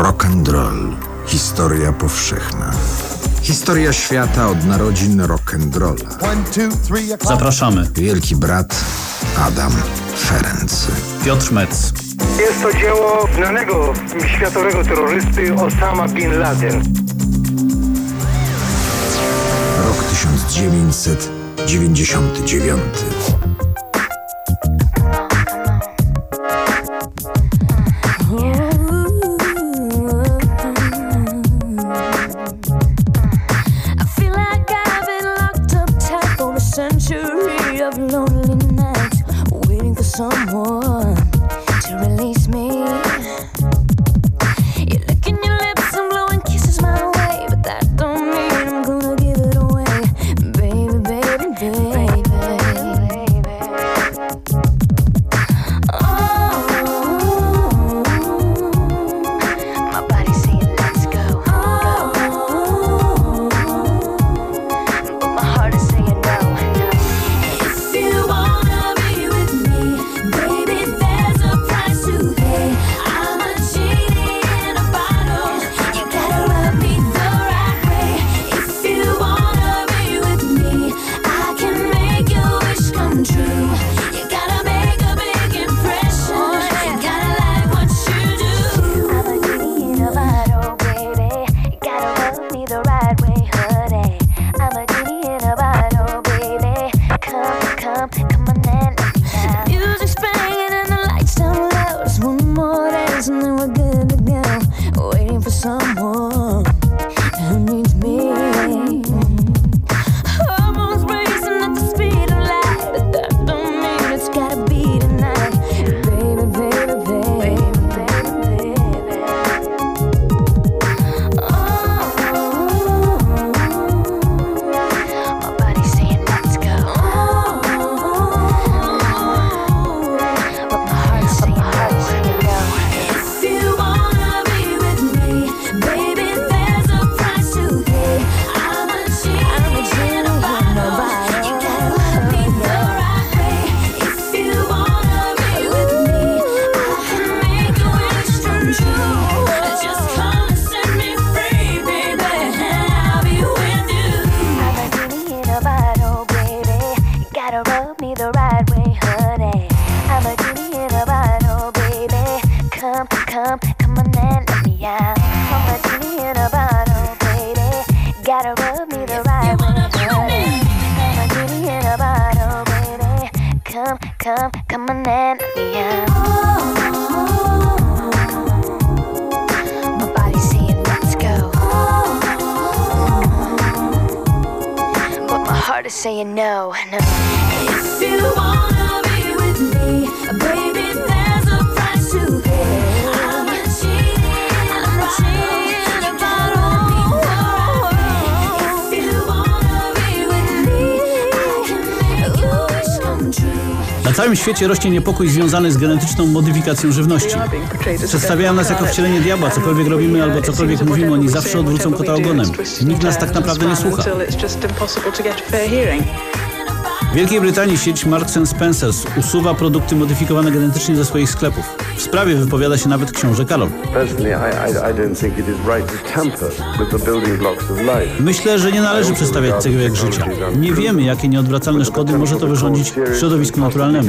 Rock and roll. Historia powszechna. Historia świata od narodzin rock and rolla. Zapraszamy. Wielki brat Adam Ferenc. Piotr Metz. Jest to dzieło znanego światowego terrorysty Osama Bin Laden. Rok 1999. całym świecie rośnie niepokój związany z genetyczną modyfikacją żywności. Przedstawiają nas jako wcielenie diabła, cokolwiek robimy albo cokolwiek mówimy, oni zawsze odwrócą kota ogonem. Nikt nas tak naprawdę nie słucha. W Wielkiej Brytanii sieć Marks Spencer usuwa produkty modyfikowane genetycznie ze swoich sklepów. W sprawie wypowiada się nawet książę Karol. Myślę, że nie należy przedstawiać cegiełek życia. Nie wiemy, jakie nieodwracalne szkody może to wyrządzić środowisku naturalnemu.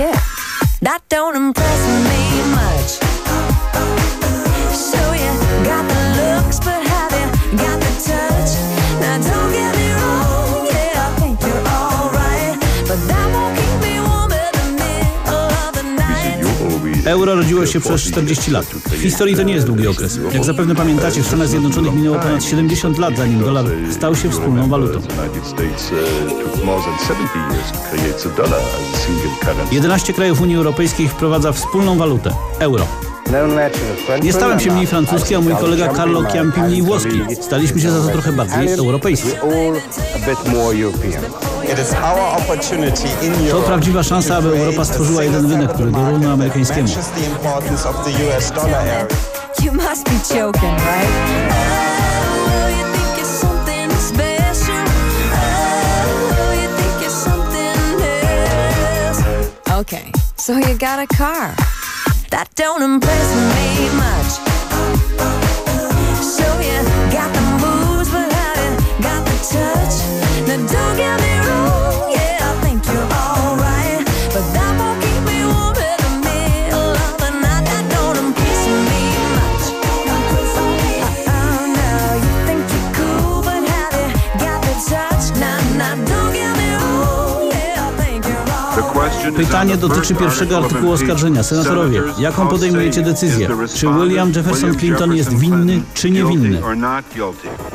That don't impress. Rodziło się przez 40 lat. W historii to nie jest długi okres. Jak zapewne pamiętacie, w Stanach Zjednoczonych minęło ponad 70 lat, zanim dolar stał się wspólną walutą. 11 krajów Unii Europejskiej wprowadza wspólną walutę euro. Nie stałem się mniej francuski, a mój kolega Carlo Chiampi mniej włoski. Staliśmy się za to trochę bardziej europejscy. To prawdziwa szansa, aby Europa stworzyła jeden rynek, który dorówna amerykańskiemu. You must be joking, right? Oh, you think you're something special. Oh, you think you're something else. Okay, so you got a car. That don't impress me Pytanie dotyczy pierwszego artykułu oskarżenia. Senatorowie, jaką podejmujecie decyzję? Czy William Jefferson Clinton jest winny czy niewinny?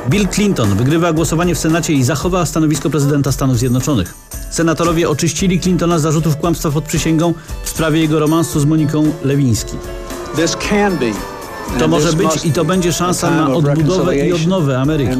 Bill Clinton wygrywa głosowanie w Senacie i zachowa stanowisko prezydenta Stanów Zjednoczonych. Senatorowie oczyścili Clintona z zarzutów kłamstwa pod przysięgą w sprawie jego romansu z Moniką Lewiński. To może być i to będzie szansa na odbudowę i odnowę Ameryki.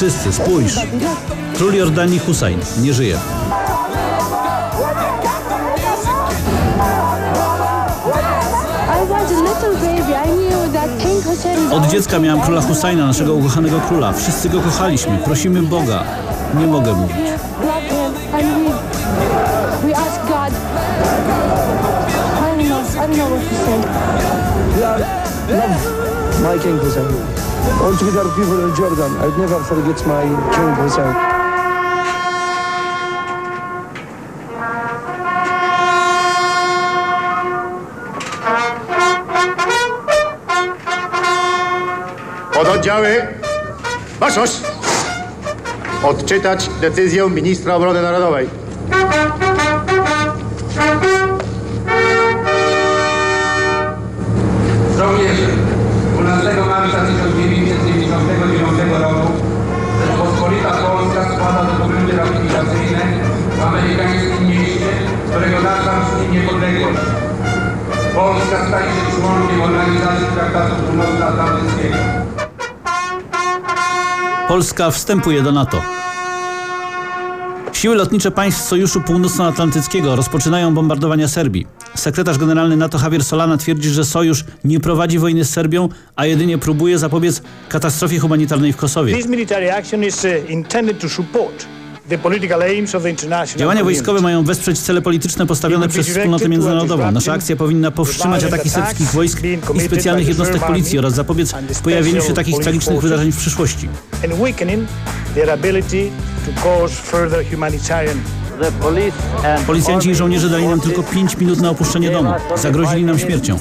Wszyscy, spójrz. Król Jordanii Hussein nie żyje. Od dziecka miałam króla Husajna, naszego ukochanego króla. Wszyscy go kochaliśmy, prosimy Boga. Nie mogę mówić. love him, and we we ask God. I don't know. I don't know what to say. my King Hussein. Altogether people in Jordan, I'd never forget my King Hussein. Pododdziały, Waszosz! Odczytać decyzję ministra obrony narodowej. Którego data brzmi niepodległość. Polska staje się członkiem Organizacji Traktatu Północnoatlantyckiego. Polska wstępuje do NATO. Siły lotnicze państw Sojuszu Północnoatlantyckiego rozpoczynają bombardowania Serbii. Sekretarz generalny NATO Javier Solana twierdzi, że sojusz nie prowadzi wojny z Serbią, a jedynie próbuje zapobiec katastrofie humanitarnej w Kosowie. This military action is uh, intended to support the political aims of the international Działania wojskowe mają wesprzeć cele polityczne postawione przez wspólnotę międzynarodową. Nasza akcja powinna powstrzymać ataki serbskich wojsk i specjalnych jednostek policji oraz zapobiec pojawieniu się takich tragicznych wydarzeń w przyszłości. Policjanci i żołnierze dali nam tylko 5 minut na opuszczenie domu. Zagrozili nam śmiercią.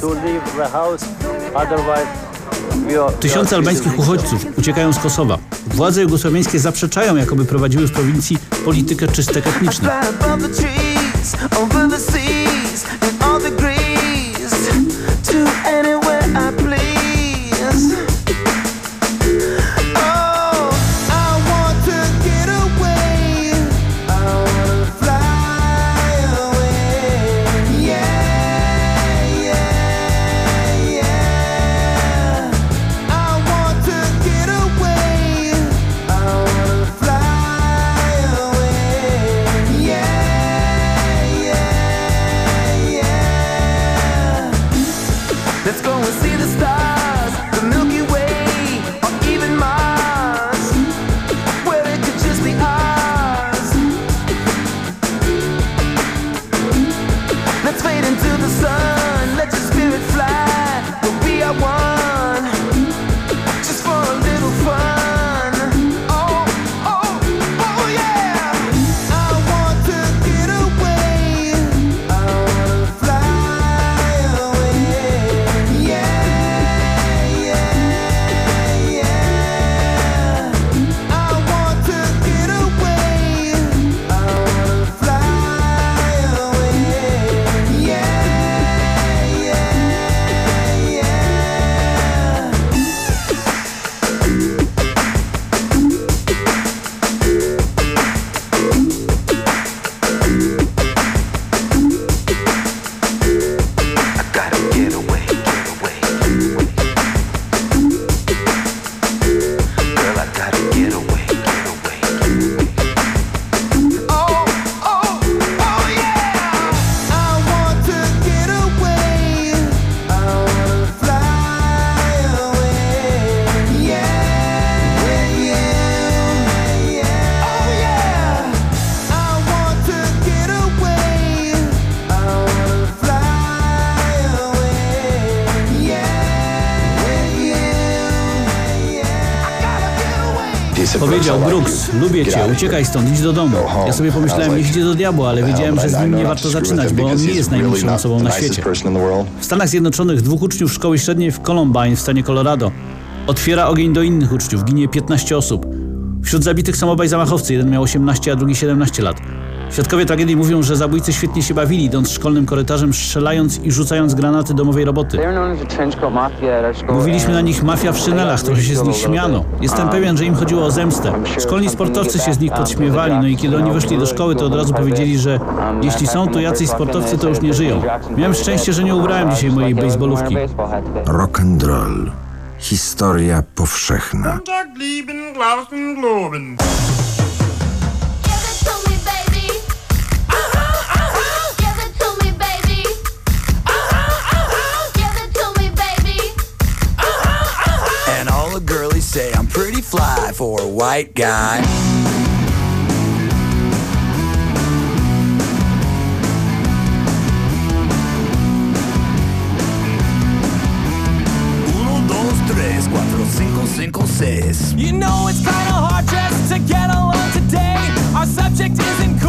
Tysiące albańskich uchodźców uciekają z Kosowa. Władze jugosłowiańskie zaprzeczają, jakoby prowadziły w prowincji politykę the trees, over the seas, in all degrees, to anywhere Powiedział Brooks, lubię cię, uciekaj stąd, idź do domu. Ja sobie pomyślałem, niech idzie do diabła, ale wiedziałem, że z nim nie warto zaczynać, bo on nie jest najmilszą osobą na świecie. W Stanach Zjednoczonych dwóch uczniów szkoły średniej w Columbine w stanie Colorado otwiera ogień do innych uczniów, ginie 15 osób. Wśród zabitych są obaj zamachowcy, jeden miał 18, a drugi 17 lat. Świadkowie tragedii mówią, że zabójcy świetnie się bawili, idąc szkolnym korytarzem, strzelając i rzucając granaty domowej roboty. Mówiliśmy na nich mafia w szynelach, trochę się z nich śmiano. Jestem pewien, że im chodziło o zemstę. Szkolni sportowcy się z nich podśmiewali, no i kiedy oni weszli do szkoły, to od razu powiedzieli, że jeśli są tu jacyś sportowcy, to już nie żyją. Miałem szczęście, że nie ubrałem dzisiaj mojej baseballówki. Rock and roll. Historia powszechna. Fly for a white guy. Uno, dos, tres, cuatro, cinco, cinco, seis. You know it's kinda hard just to get along today. Our subject isn't cool,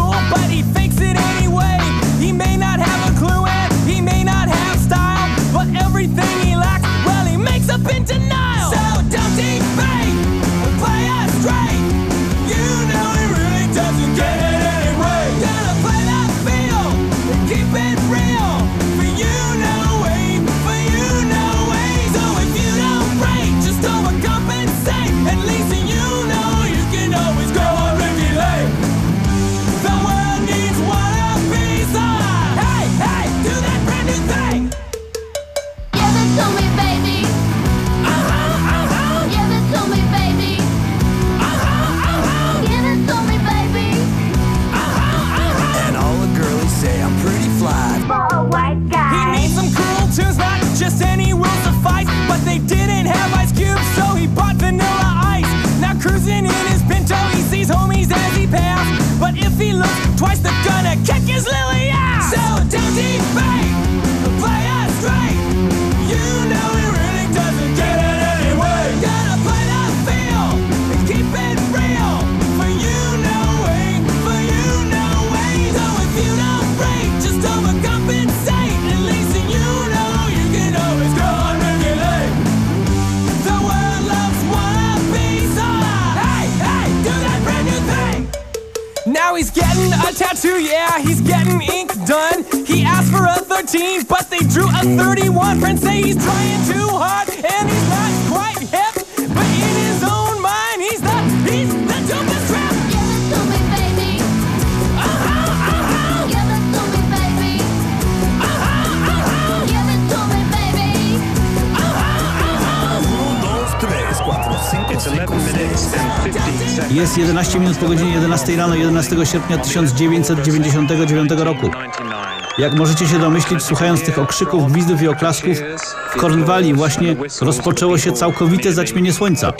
11 minut po godzinie 11 rano 11 sierpnia 1999 roku. Jak możecie się domyślić, słuchając tych okrzyków, gwizdów i oklasków, w Kornwalii właśnie rozpoczęło się całkowite zaćmienie słońca.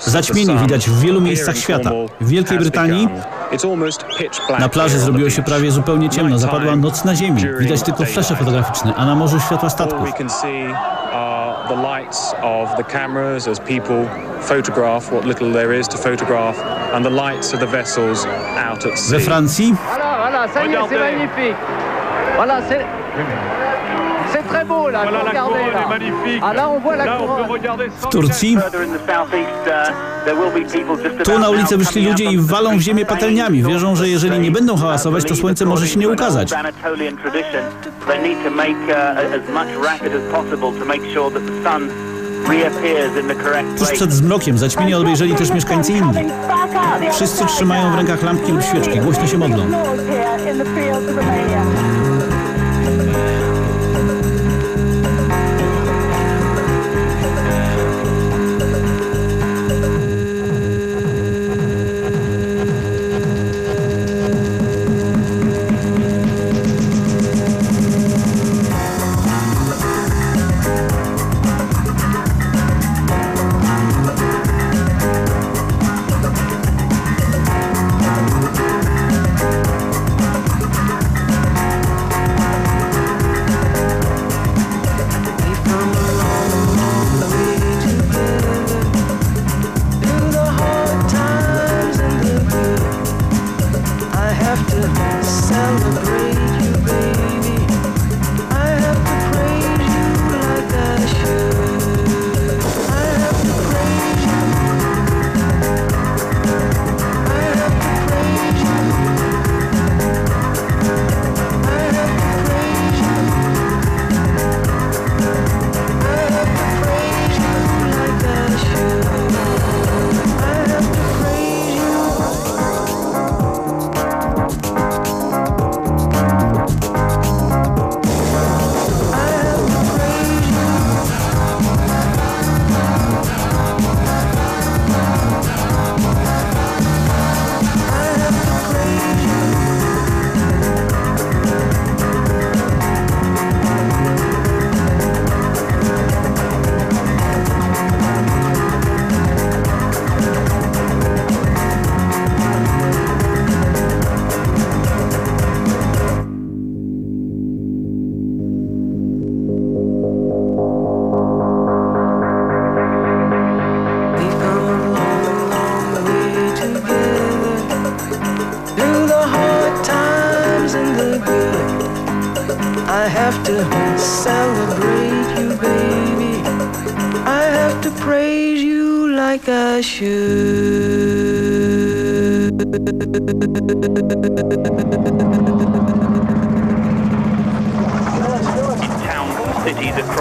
Zaćmienie widać w wielu miejscach świata. W Wielkiej Brytanii na plaży zrobiło się prawie zupełnie ciemno, zapadła noc na ziemi. Widać tylko flesze fotograficzne, a na morzu światła statków. The lights of the cameras as people photograph what little there is to photograph, and the lights of the vessels out at sea. We Francji Voilà, voilà, ça y est, c'est magnifique. Voilà, c'est. C'est très beau là, Voilà, vous la regardez couronne là. est magnifique. Ah là, on voit la Là, on couronne. peut regarder w Turcji Tu na ulicę wyszli ludzie i walą w ziemię patelniami. Wierzą, że jeżeli nie będą hałasować, to słońce może się nie ukazać. Uh, Tuż przed zmrokiem zaćmienie obejrzeli też mieszkańcy Indii. Wszyscy trzymają w rękach lampki lub świeczki, głośno się modlą.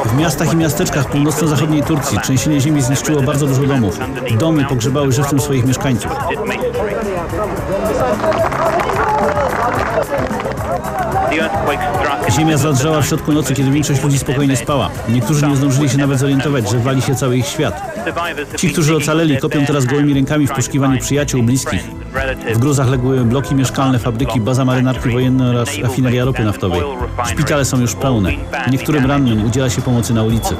W miastach i miasteczkach północno-zachodniej Turcji trzęsienie ziemi zniszczyło bardzo dużo domów. Domy pogrzebały żywcem swoich mieszkańców. Ziemia zadrżała w środku nocy, kiedy większość ludzi spokojnie spała. Niektórzy nie zdążyli się nawet zorientować, że wali się cały ich świat. Ci, którzy ocaleli, kopią teraz gołymi rękami w poszukiwaniu przyjaciół, bliskich. W gruzach legły bloki mieszkalne, fabryki, baza marynarki wojennej oraz rafineria ropy naftowej. Szpitale są już pełne. Niektórym rannym udziela się pomocy na ulicy.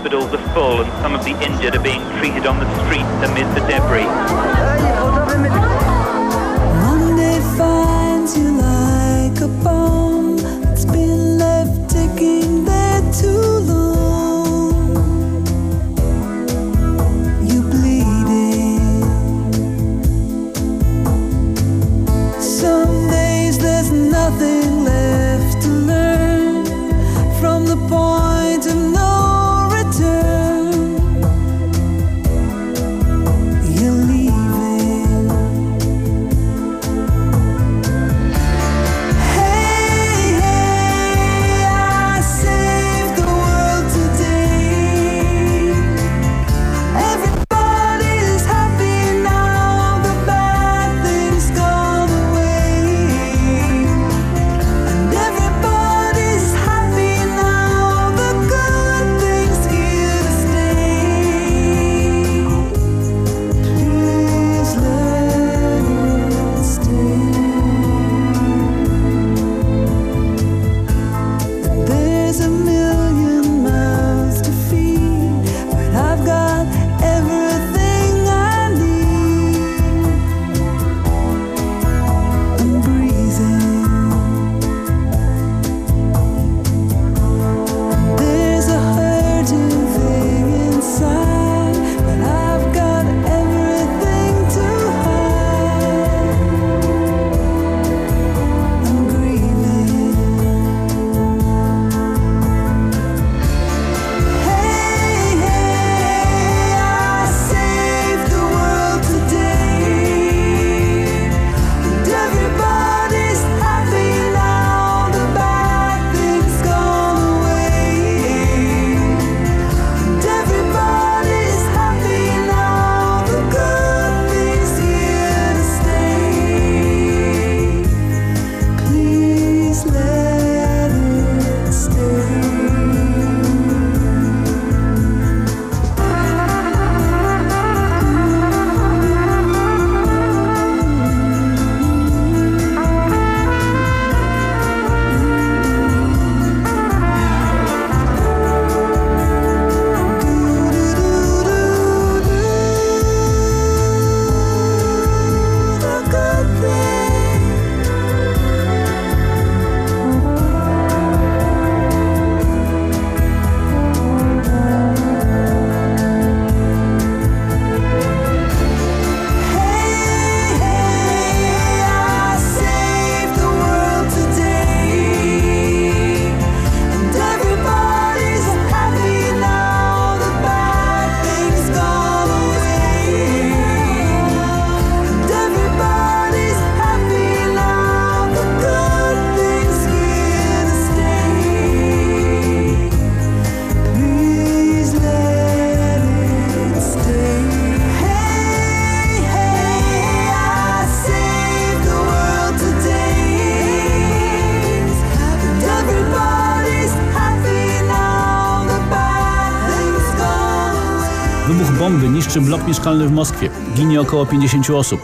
Niszczy blok mieszkalny w Moskwie. Ginie około 50 osób.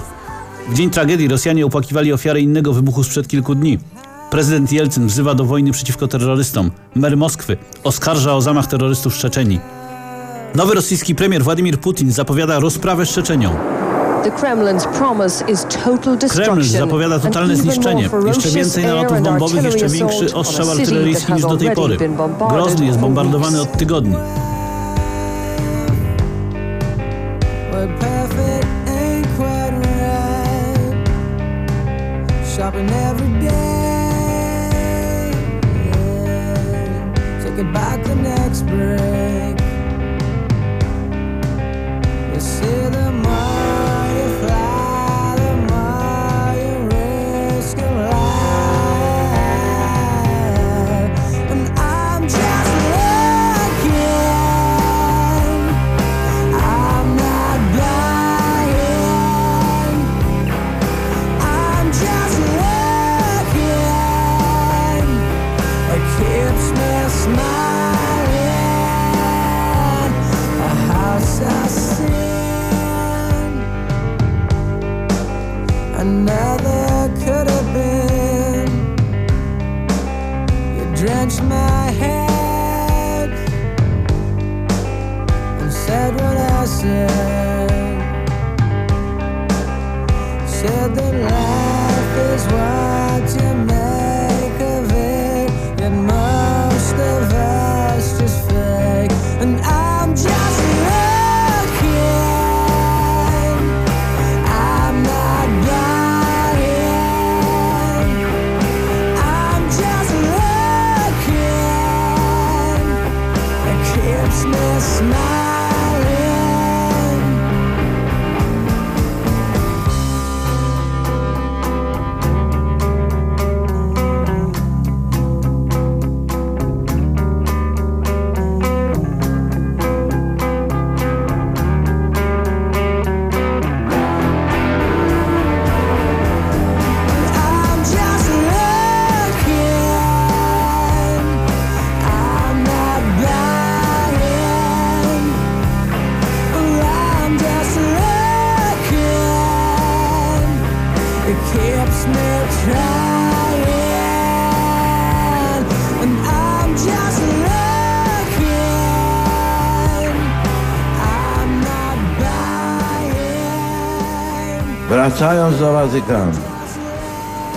W dzień tragedii Rosjanie opłakiwali ofiary innego wybuchu sprzed kilku dni. Prezydent Jelcyn wzywa do wojny przeciwko terrorystom. Mer Moskwy oskarża o zamach terrorystów w Czeczenii. Nowy rosyjski premier Władimir Putin zapowiada rozprawę z Czeczenią. Kreml zapowiada totalne zniszczenie. Jeszcze więcej nalotów bombowych, jeszcze większy ostrzał artyleryjski niż do tej pory. Grozny jest bombardowany od tygodni. Shopping every day. Wracając do Watykanu,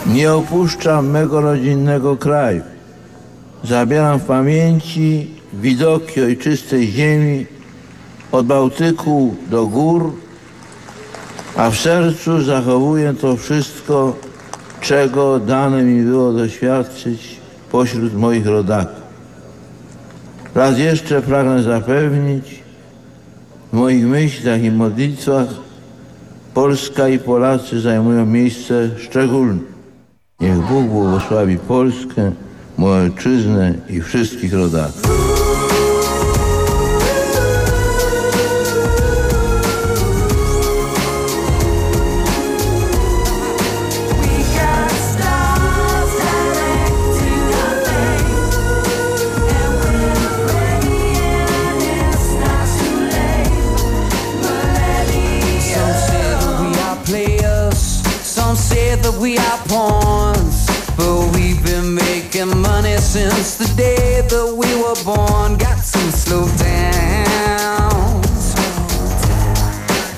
nie opuszczam mego rodzinnego kraju. Zabieram w pamięci widoki ojczystej ziemi od Bałtyku do gór, a w sercu zachowuję to wszystko, czego dane mi było doświadczyć pośród moich rodaków. Raz jeszcze pragnę zapewnić, w moich myślach i modlitwach Polska i Polacy zajmują miejsce szczególne. Niech Bóg błogosławi Polskę, moją ojczyznę i wszystkich rodaków.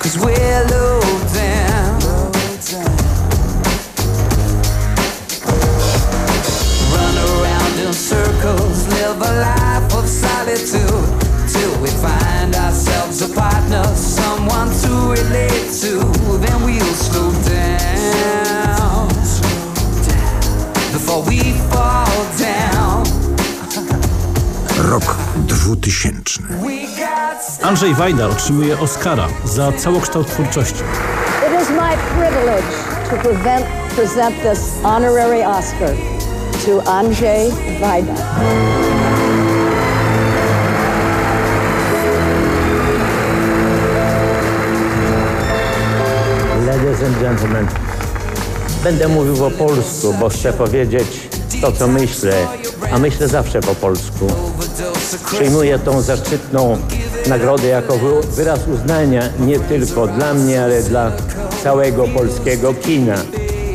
Cause we're low down. Run around in circles, live a life of solitude till we find ourselves a partner, someone to relate to. Then we'll slow 2000. Andrzej Wajda otrzymuje Oscara za całokształt twórczości. It is my privilege to prevent, present this honorary Oscar to Andrzej Wajda. Ladies and gentlemen, będę mówił po polsku, bo chcę powiedzieć to, co myślę, a myślę zawsze po polsku. Przyjmuję tą zaszczytną nagrodę jako wy- wyraz uznania nie tylko dla mnie, ale dla całego polskiego kina.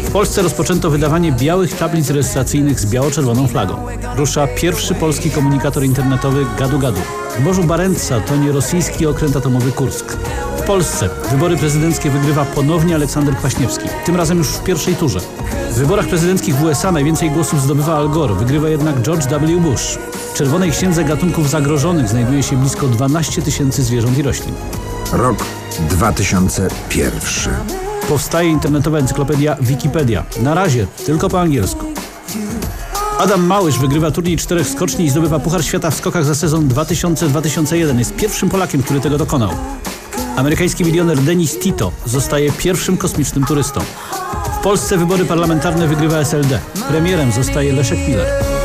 W Polsce rozpoczęto wydawanie białych tablic rejestracyjnych z biało-czerwoną flagą. Rusza pierwszy polski komunikator internetowy Gadu Gadu. W Morzu Barentsa tonie rosyjski okręt atomowy Kursk. W Polsce wybory prezydenckie wygrywa ponownie Aleksander Kwaśniewski, tym razem już w pierwszej turze. W wyborach prezydenckich w USA najwięcej głosów zdobywa Al Gore, wygrywa jednak George W. Bush. W Czerwonej Księdze Gatunków Zagrożonych znajduje się blisko 12 tysięcy zwierząt i roślin. Rok 2001. Powstaje internetowa encyklopedia Wikipedia. Na razie tylko po angielsku. Adam Małysz wygrywa turniej czterech skoczni i zdobywa Puchar Świata w skokach za sezon 2000-2001. Jest pierwszym Polakiem, który tego dokonał. Amerykański milioner Denis Tito zostaje pierwszym kosmicznym turystą. W Polsce wybory parlamentarne wygrywa SLD. Premierem zostaje Leszek Miller.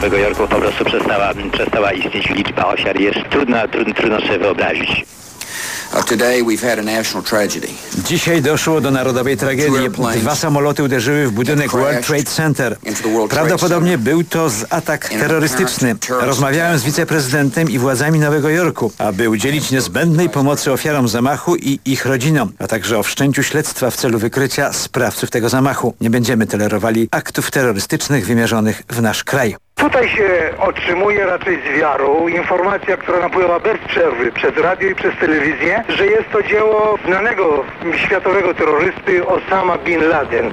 Nowego Jorku, po prostu przestała, przestała istnieć. Liczba ofiar jest trudna, trudno, trudno sobie wyobrazić. Today we've had a national tragedy. Dzisiaj doszło do narodowej tragedii. Dwa samoloty uderzyły w budynek World Trade Center. Prawdopodobnie był to z atak terrorystyczny. Rozmawiałem z wiceprezydentem i władzami Nowego Jorku, aby udzielić niezbędnej pomocy ofiarom zamachu i ich rodzinom, a także o wszczęciu śledztwa w celu wykrycia sprawców tego zamachu. Nie będziemy tolerowali aktów terrorystycznych wymierzonych w nasz kraj. Tutaj się otrzymuje raczej z wiarą informacja, która napływa bez przerwy przez radio i przez telewizję, że jest to dzieło znanego światowego terrorysty Osama Bin Laden.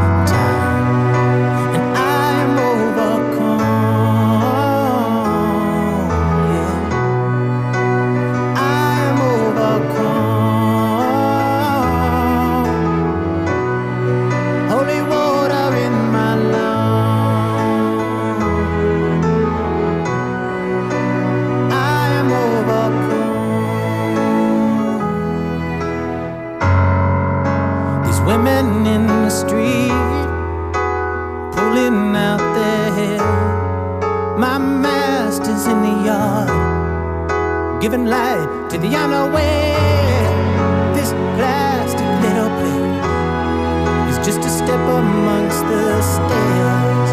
women in the street pulling out their hair. My master's in the yard giving light to the unaware. This plastic little plate is just a step amongst the stairs,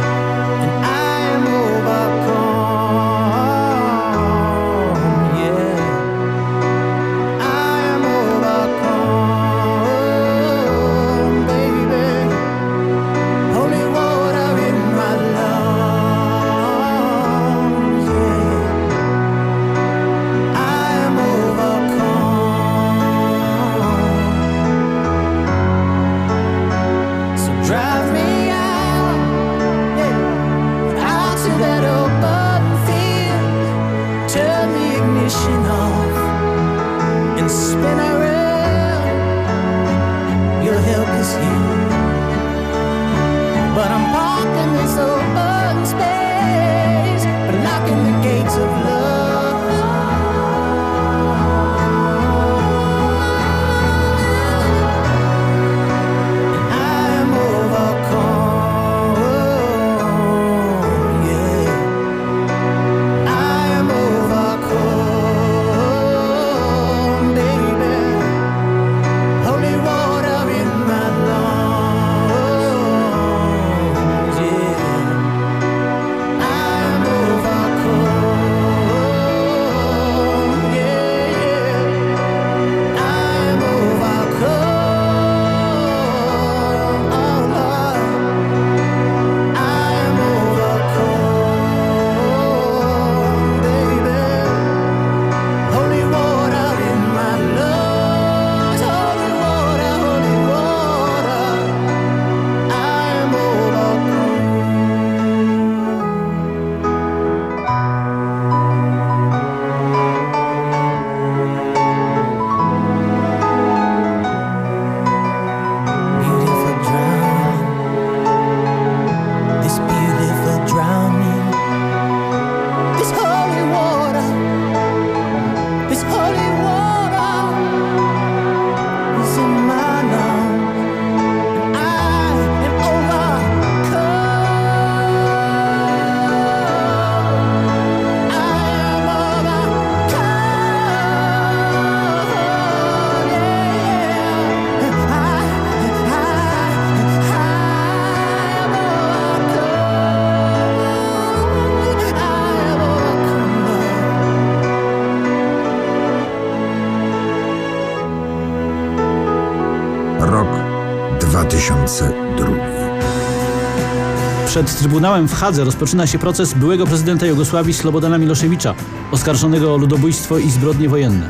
Przed Trybunałem w Hadze rozpoczyna się proces byłego prezydenta Jugosławii Slobodana Miloszewicza, oskarżonego o ludobójstwo i zbrodnie wojenne.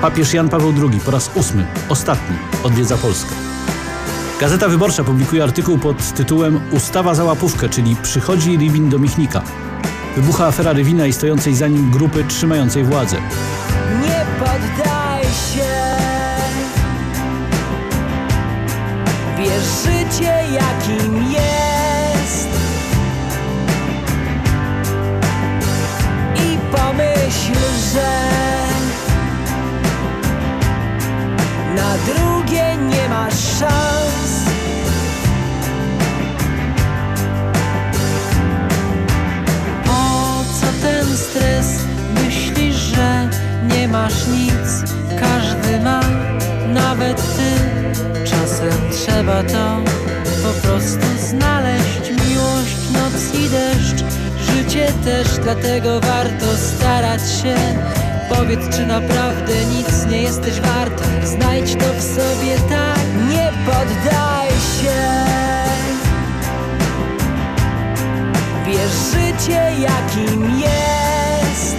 Papież Jan Paweł II po raz ósmy, ostatni, odwiedza Polskę. Gazeta Wyborcza publikuje artykuł pod tytułem Ustawa za łapówkę, czyli przychodzi Rywin do Michnika. Wybucha afera Rywina i stojącej za nim grupy trzymającej władzę. Nie poddaj się Bierz życie jakim jest że Na drugie nie masz szans. Po co ten stres? Myślisz, że nie masz nic? Każdy ma, nawet ty. Czasem trzeba to po prostu znaleźć. Miłość, noc i deszcz Życie też, dlatego warto starać się. Powiedz, czy naprawdę nic nie jesteś wart. Znajdź to w sobie tak? Nie poddaj się. Bierz życie jakim jest.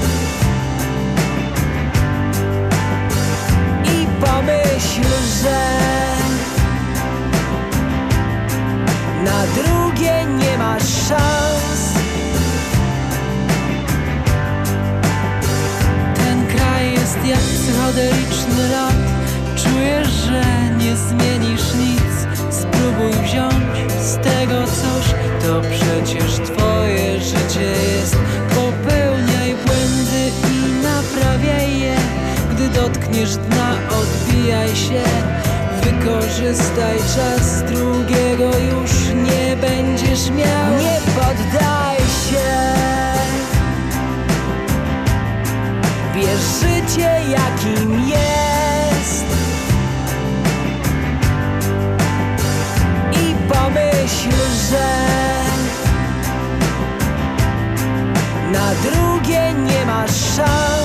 I pomyśl, że Na drugie nie masz szans jak psychodeliczny lat Czujesz, że nie zmienisz nic. Spróbuj wziąć z tego coś. To przecież twoje życie jest. Popełniaj błędy i naprawiaj je. Gdy dotkniesz dna, odbijaj się. Wykorzystaj czas masz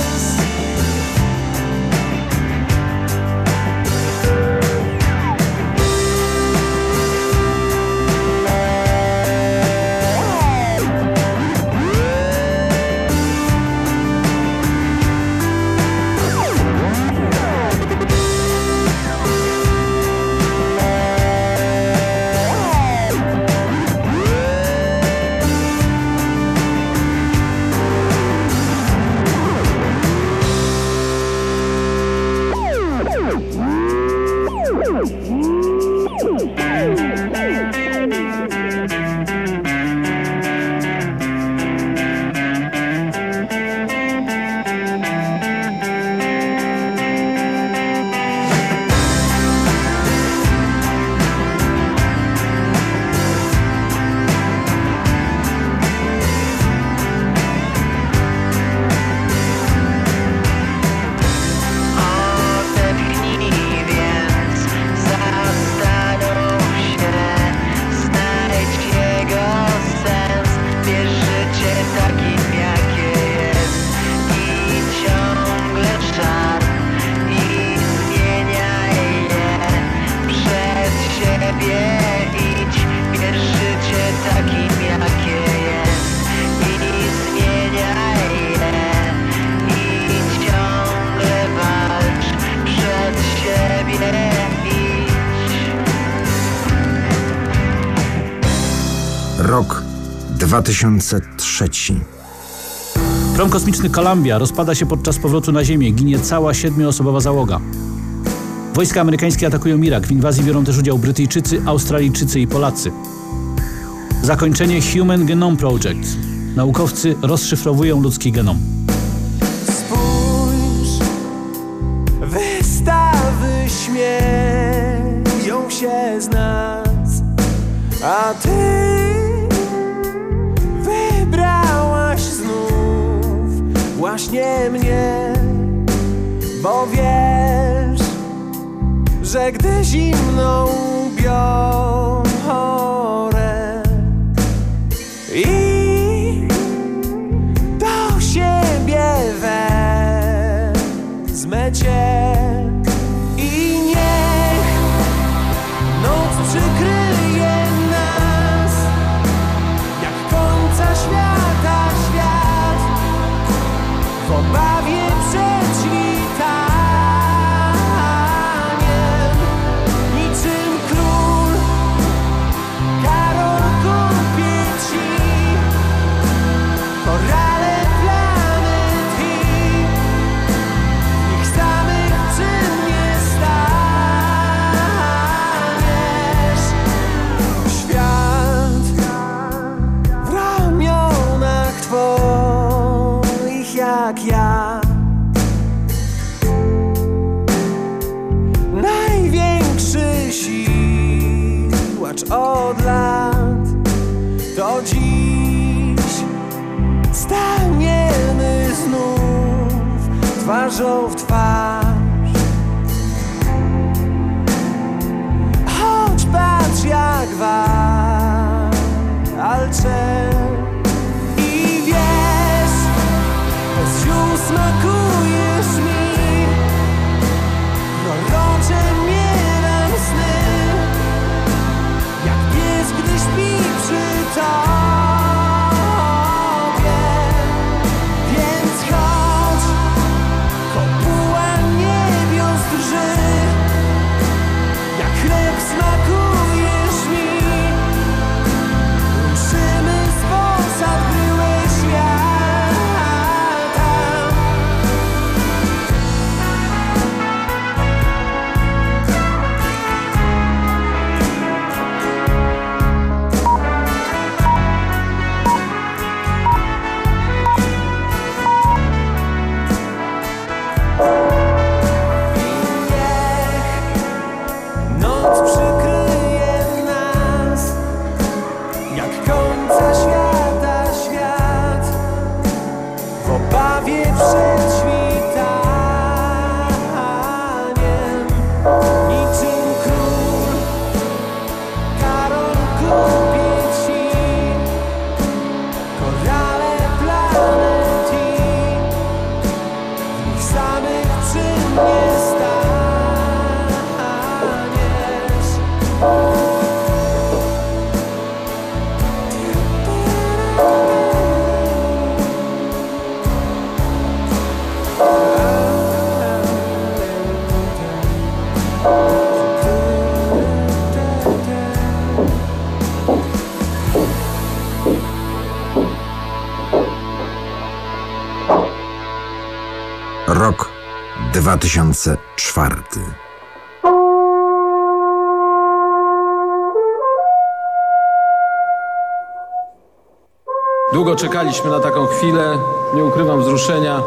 2003. Prom kosmiczny Columbia rozpada się podczas powrotu na Ziemię. Ginie cała siedmioosobowa załoga. Wojska amerykańskie atakują Irak. W inwazji biorą też udział Brytyjczycy, Australijczycy i Polacy. Zakończenie Human Genome Project. Naukowcy rozszyfrowują ludzki genom. Bo wiesz, że gdy zimną biorę 2004. Długo czekaliśmy na taką chwilę, nie ukrywam wzruszenia.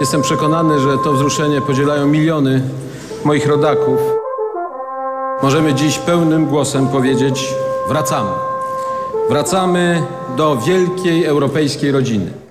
Jestem przekonany, że to wzruszenie podzielają miliony moich rodaków. Możemy dziś pełnym głosem powiedzieć: wracamy. Wracamy do wielkiej europejskiej rodziny.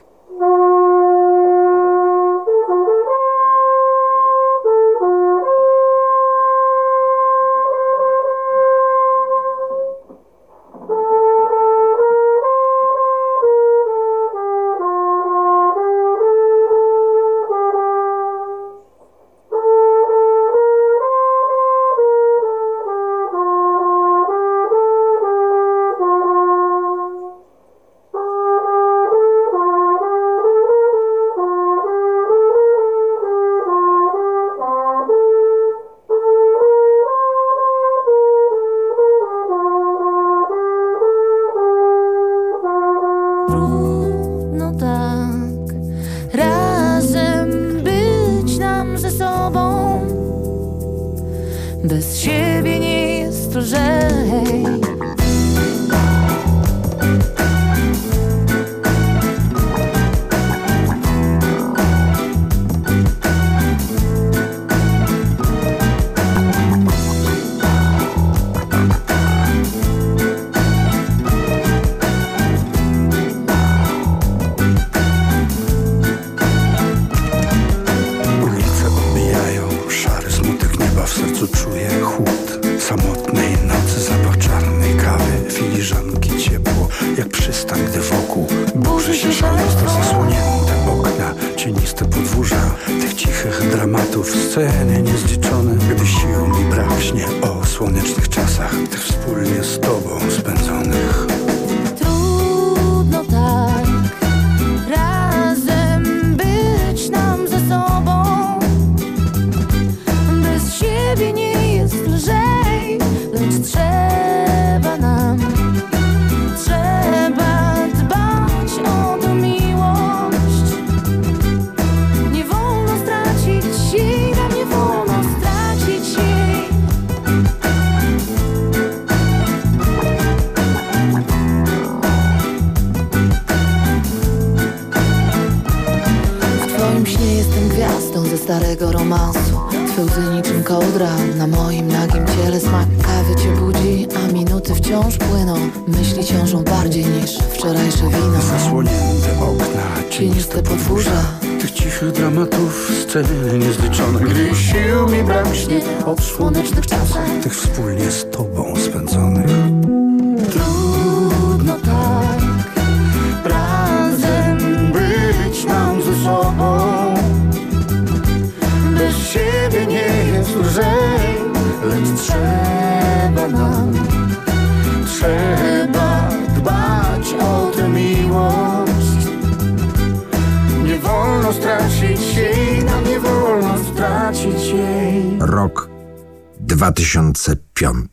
2005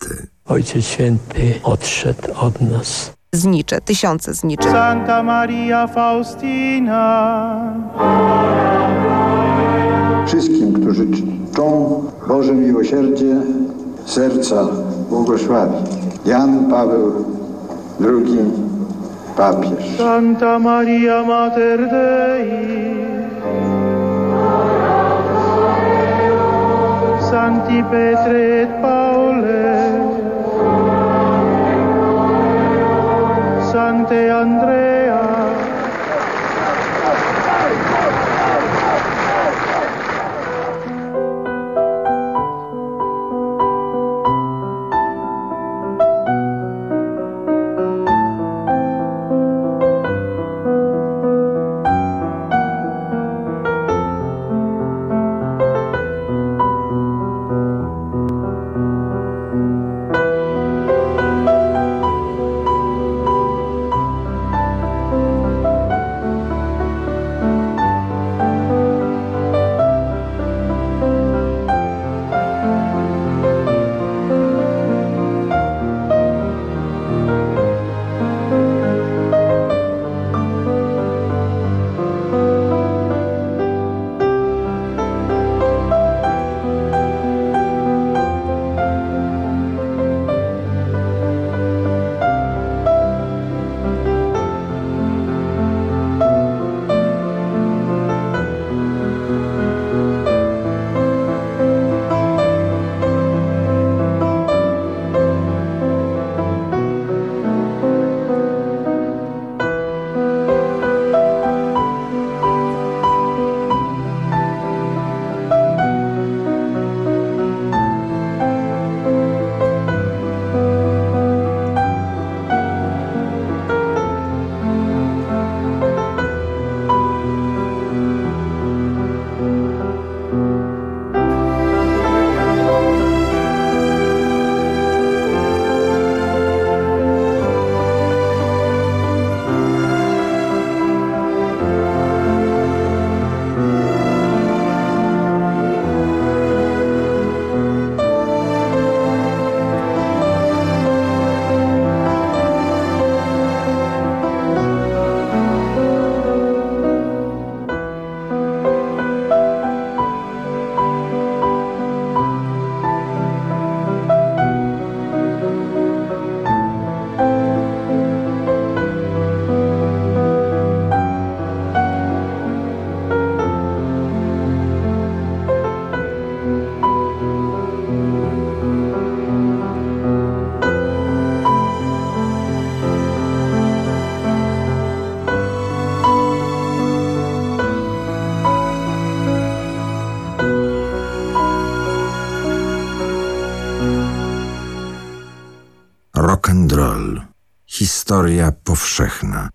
Ojciec Święty odszedł od nas. Znicze, tysiące zniczy. Santa Maria Faustina. Wszystkim, którzy czczą Boże miłosierdzie, serca błogosławi. Jan Paweł II, papież. Santa Maria Mater Dei. Santi Petre et Paule, Sante Andrea, Historia.